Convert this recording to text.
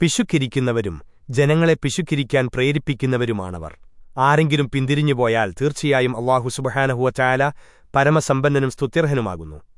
പിശുക്കിരിക്കുന്നവരും ജനങ്ങളെ പിശുക്കിരിക്കാൻ പ്രേരിപ്പിക്കുന്നവരുമാണവർ. ആരെങ്കിലും പിന്തിരിഞ്ഞുപോയാൽ തീർച്ചയായും അള്ളാഹു സുബഹാനഹുവ ചായാല പരമസമ്പന്നനും സ്തുത്യർഹനുമാകുന്നു.